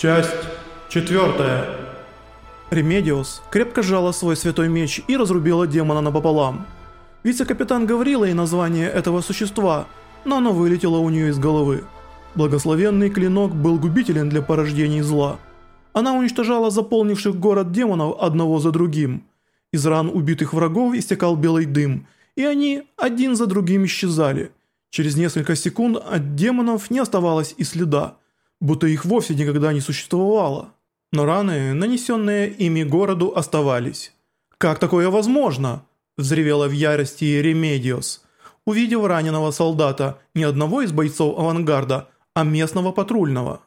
Часть четвертая. Ремедиос крепко сжала свой святой меч и разрубила демона напополам. Вице-капитан говорила ей название этого существа, но оно вылетело у нее из головы. Благословенный клинок был губителен для порождений зла. Она уничтожала заполнивших город демонов одного за другим. Из ран убитых врагов истекал белый дым, и они один за другим исчезали. Через несколько секунд от демонов не оставалось и следа будто их вовсе никогда не существовало. Но раны, нанесенные ими городу, оставались. «Как такое возможно?» – взревела в ярости Ремедиос, увидев раненого солдата не одного из бойцов авангарда, а местного патрульного.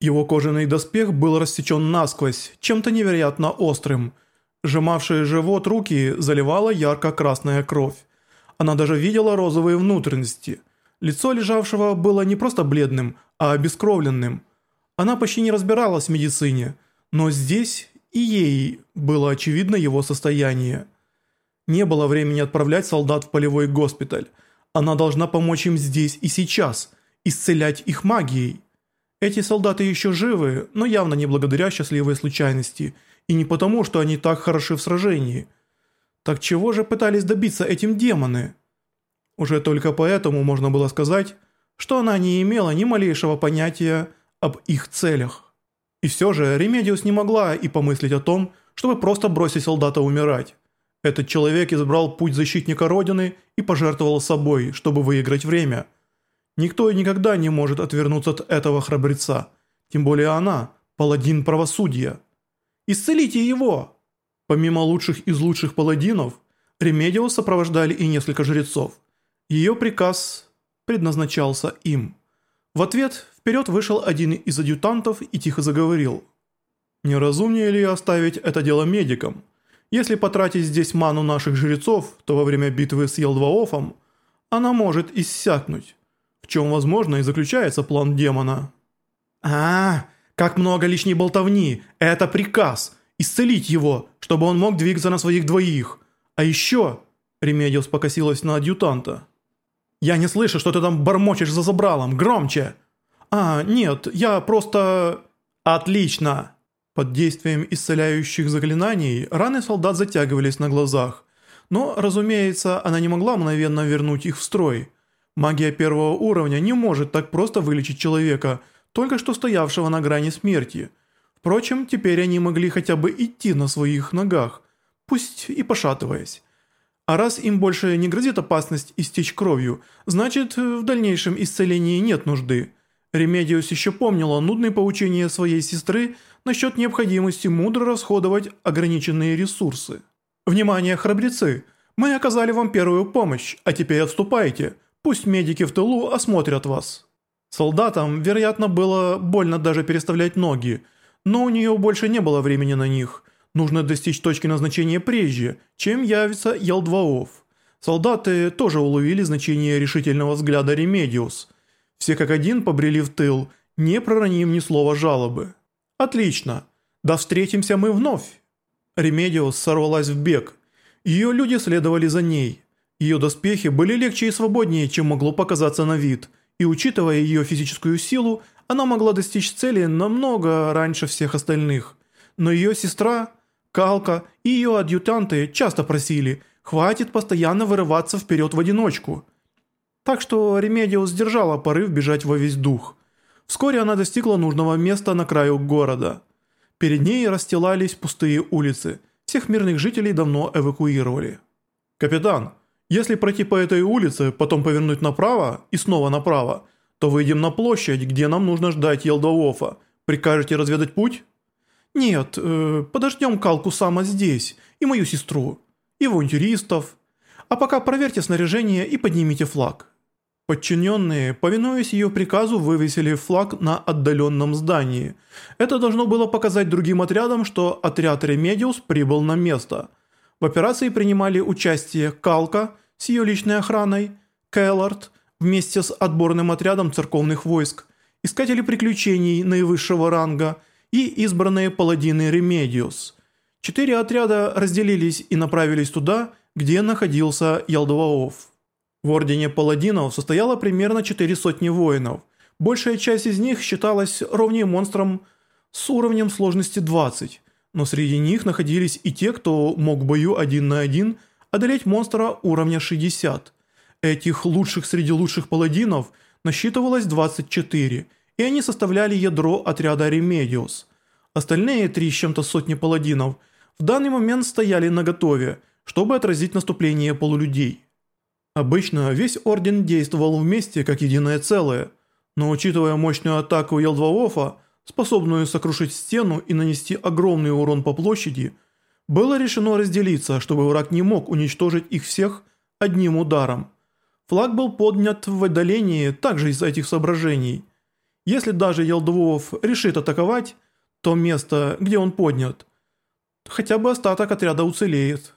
Его кожаный доспех был рассечен насквозь, чем-то невероятно острым. Сжимавшие живот руки заливала ярко-красная кровь. Она даже видела розовые внутренности. Лицо лежавшего было не просто бледным, а обескровленным. Она почти не разбиралась в медицине, но здесь и ей было очевидно его состояние. Не было времени отправлять солдат в полевой госпиталь. Она должна помочь им здесь и сейчас, исцелять их магией. Эти солдаты еще живы, но явно не благодаря счастливой случайности, и не потому, что они так хороши в сражении. Так чего же пытались добиться этим демоны? Уже только поэтому можно было сказать, что она не имела ни малейшего понятия об их целях. И все же Ремедиус не могла и помыслить о том, чтобы просто бросить солдата умирать. Этот человек избрал путь защитника Родины и пожертвовал собой, чтобы выиграть время. Никто и никогда не может отвернуться от этого храбреца, тем более она, паладин правосудия. «Исцелите его!» Помимо лучших из лучших паладинов, Ремедиус сопровождали и несколько жрецов. Ее приказ предназначался им. В ответ вперед вышел один из адъютантов и тихо заговорил. «Не разумнее ли оставить это дело медикам? Если потратить здесь ману наших жрецов, то во время битвы с Елдваофом она может иссякнуть, в чем, возможно, и заключается план демона». «А, как много лишней болтовни! Это приказ! Исцелить его, чтобы он мог двигаться на своих двоих! А еще...» Ремедиус покосилась на адъютанта. «Я не слышу, что ты там бормочешь за забралом. Громче!» «А, нет, я просто...» «Отлично!» Под действием исцеляющих заклинаний раны солдат затягивались на глазах. Но, разумеется, она не могла мгновенно вернуть их в строй. Магия первого уровня не может так просто вылечить человека, только что стоявшего на грани смерти. Впрочем, теперь они могли хотя бы идти на своих ногах, пусть и пошатываясь. А раз им больше не грозит опасность истечь кровью, значит, в дальнейшем исцелении нет нужды. Ремедиус еще помнила нудные поучения своей сестры насчет необходимости мудро расходовать ограниченные ресурсы. «Внимание, храбрецы! Мы оказали вам первую помощь, а теперь отступайте. Пусть медики в тылу осмотрят вас». Солдатам, вероятно, было больно даже переставлять ноги, но у нее больше не было времени на них – Нужно достичь точки назначения прежде, чем явится Елдваов. Солдаты тоже уловили значение решительного взгляда Ремедиус. Все как один побрели в тыл, не проронив ни слова жалобы. «Отлично. Да встретимся мы вновь». Ремедиус сорвалась в бег. Ее люди следовали за ней. Ее доспехи были легче и свободнее, чем могло показаться на вид, и учитывая ее физическую силу, она могла достичь цели намного раньше всех остальных. Но ее сестра Калка и ее адъютанты часто просили, хватит постоянно вырываться вперед в одиночку. Так что Ремедиус сдержала порыв бежать во весь дух. Вскоре она достигла нужного места на краю города. Перед ней расстилались пустые улицы. Всех мирных жителей давно эвакуировали. «Капитан, если пройти по этой улице, потом повернуть направо и снова направо, то выйдем на площадь, где нам нужно ждать Елдовофа. Прикажете разведать путь?» «Нет, э, подождем Калку Сама здесь, и мою сестру, и авантюристов. А пока проверьте снаряжение и поднимите флаг». Подчиненные, повинуясь ее приказу, вывесили флаг на отдаленном здании. Это должно было показать другим отрядам, что отряд Ремедиус прибыл на место. В операции принимали участие Калка с ее личной охраной, Келлард вместе с отборным отрядом церковных войск, искатели приключений наивысшего ранга – и избранные паладины Ремедиус. Четыре отряда разделились и направились туда, где находился Ялдваоф. В ордене паладинов состояло примерно четыре сотни воинов. Большая часть из них считалась ровней монстрам с уровнем сложности 20, но среди них находились и те, кто мог в бою один на один одолеть монстра уровня 60. Этих лучших среди лучших паладинов насчитывалось 24, и они составляли ядро отряда Ремедиус. Остальные три с чем-то сотни паладинов в данный момент стояли наготове, чтобы отразить наступление полулюдей. Обычно весь орден действовал вместе как единое целое, но учитывая мощную атаку Елдваофа, способную сокрушить стену и нанести огромный урон по площади, было решено разделиться, чтобы враг не мог уничтожить их всех одним ударом. Флаг был поднят в отдалении также из этих соображений. Если даже Елдвоов решит атаковать то место, где он поднят, хотя бы остаток отряда уцелеет.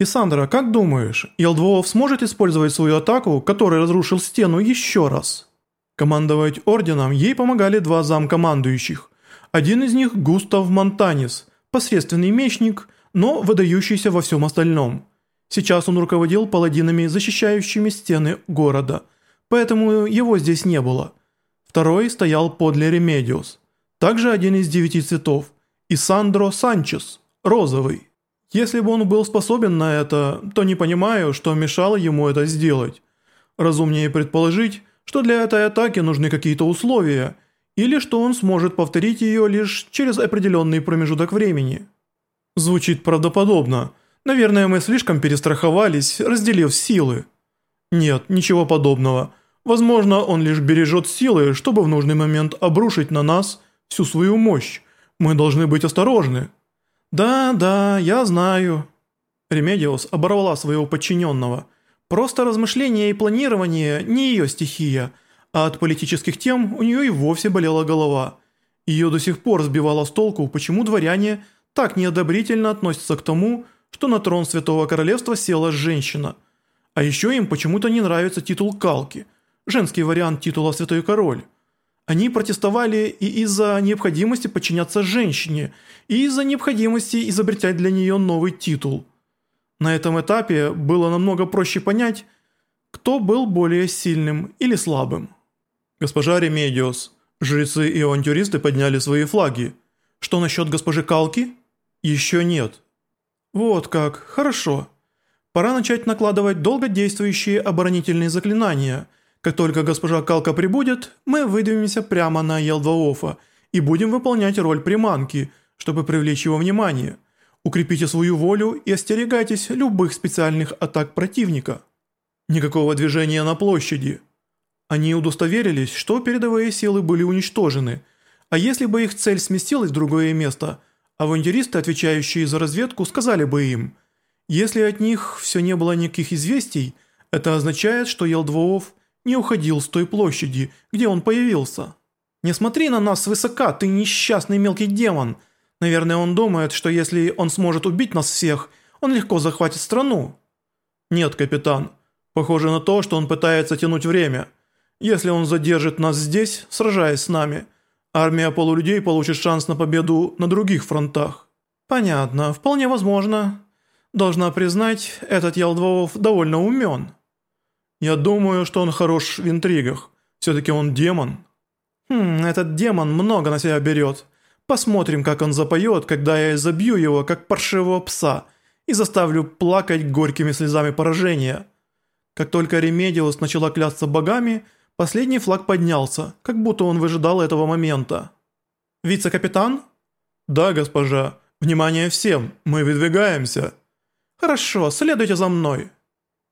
«Исандра, как думаешь, Елдвоов сможет использовать свою атаку, которой разрушил стену еще раз?» Командовать орденом ей помогали два замкомандующих. Один из них Густав Монтанис, посредственный мечник, но выдающийся во всем остальном. Сейчас он руководил паладинами, защищающими стены города, поэтому его здесь не было. Второй стоял подле Ремедиус. Также один из девяти цветов, Исандро Санчес, розовый. Если бы он был способен на это, то не понимаю, что мешало ему это сделать. Разумнее предположить, что для этой атаки нужны какие-то условия, или что он сможет повторить ее лишь через определенный промежуток времени. Звучит правдоподобно. Наверное, мы слишком перестраховались, разделив силы. Нет, ничего подобного. Возможно, он лишь бережет силы, чтобы в нужный момент обрушить на нас всю свою мощь. Мы должны быть осторожны. «Да, да, я знаю». Ремедиус оборвала своего подчиненного. Просто размышления и планирование не ее стихия, а от политических тем у нее и вовсе болела голова. Ее до сих пор сбивало с толку, почему дворяне так неодобрительно относятся к тому, что на трон Святого Королевства села женщина. А еще им почему-то не нравится титул Калки, женский вариант титула Святой Король. Они протестовали и из-за необходимости подчиняться женщине, и из-за необходимости изобретать для нее новый титул. На этом этапе было намного проще понять, кто был более сильным или слабым. Госпожа Ремедиос, жрецы и авантюристы подняли свои флаги. Что насчет госпожи Калки? Еще нет. Вот как, хорошо. Пора начать накладывать долгодействующие оборонительные заклинания – как только госпожа Калка прибудет, мы выдвинемся прямо на Елдваофа и будем выполнять роль приманки, чтобы привлечь его внимание. Укрепите свою волю и остерегайтесь любых специальных атак противника. Никакого движения на площади. Они удостоверились, что передовые силы были уничтожены, а если бы их цель сместилась в другое место, авантюристы, отвечающие за разведку, сказали бы им, если от них все не было никаких известий, это означает, что Елдвоов – не уходил с той площади, где он появился. «Не смотри на нас свысока, ты несчастный мелкий демон. Наверное, он думает, что если он сможет убить нас всех, он легко захватит страну». «Нет, капитан. Похоже на то, что он пытается тянуть время. Если он задержит нас здесь, сражаясь с нами, армия полулюдей получит шанс на победу на других фронтах». «Понятно, вполне возможно. Должна признать, этот Ялдвоов довольно умен». Я думаю, что он хорош в интригах. Все-таки он демон. Хм, этот демон много на себя берет. Посмотрим, как он запоет, когда я забью его, как паршивого пса, и заставлю плакать горькими слезами поражения. Как только Ремедиус начала клясться богами, последний флаг поднялся, как будто он выжидал этого момента. «Вице-капитан?» «Да, госпожа. Внимание всем, мы выдвигаемся». «Хорошо, следуйте за мной».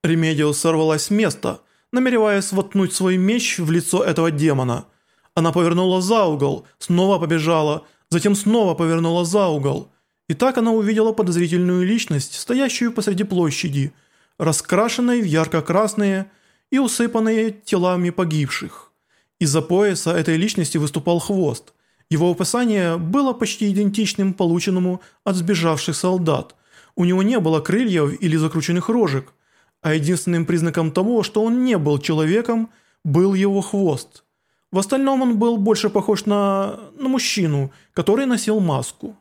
Ремедиос сорвалась с места, намереваясь воткнуть свой меч в лицо этого демона. Она повернула за угол, снова побежала, затем снова повернула за угол. И так она увидела подозрительную личность, стоящую посреди площади, раскрашенной в ярко-красные и усыпанные телами погибших. Из-за пояса этой личности выступал хвост. Его описание было почти идентичным полученному от сбежавших солдат. У него не было крыльев или закрученных рожек – а единственным признаком того, что он не был человеком, был его хвост. В остальном он был больше похож на... на мужчину, который носил маску.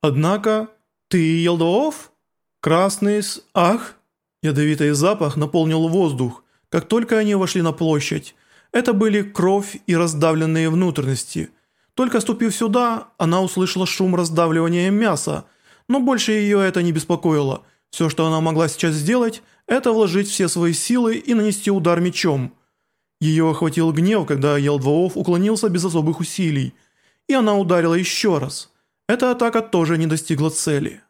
Однако, ты Елдоов? Красный с... Ах! Ядовитый запах наполнил воздух, как только они вошли на площадь. Это были кровь и раздавленные внутренности. Только ступив сюда, она услышала шум раздавливания мяса, но больше ее это не беспокоило. Все, что она могла сейчас сделать, это вложить все свои силы и нанести удар мечом. Ее охватил гнев, когда Елдваов уклонился без особых усилий, и она ударила еще раз. Эта атака тоже не достигла цели.